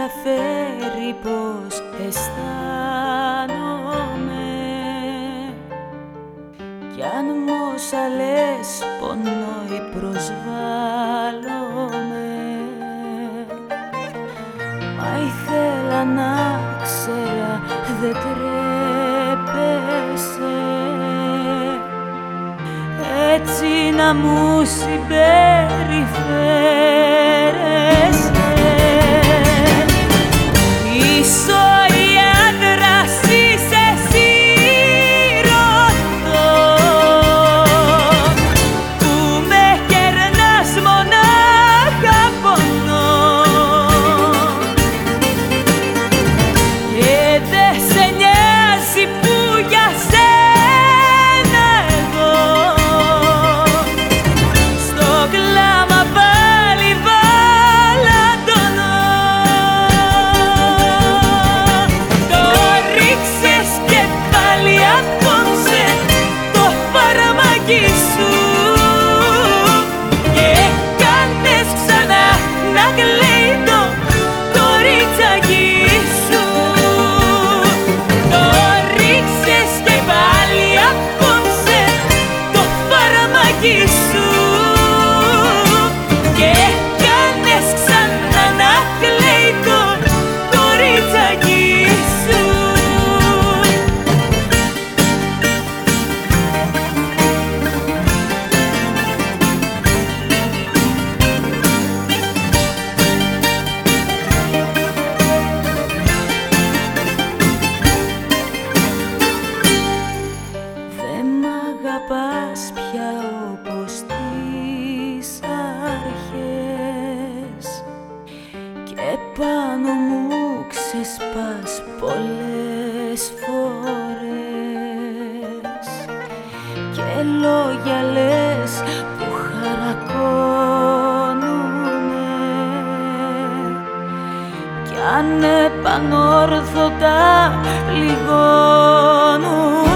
ενδιαφέρει πως αισθάνομαι. Κι αν μόσα λες πονώ ή προσβάλλομαι. Μα ήθελα να ξέρα δεν τρέπεσαι. Έτσι να μου συμπεριφέρεσαι αγαπάς πια όπως τις αρχές. Και πάνω μου ξεσπάς πολλές φορές. Και λόγια λες που χαρακώνουνε. Κι ανεπανόρθωτα λιγώνουν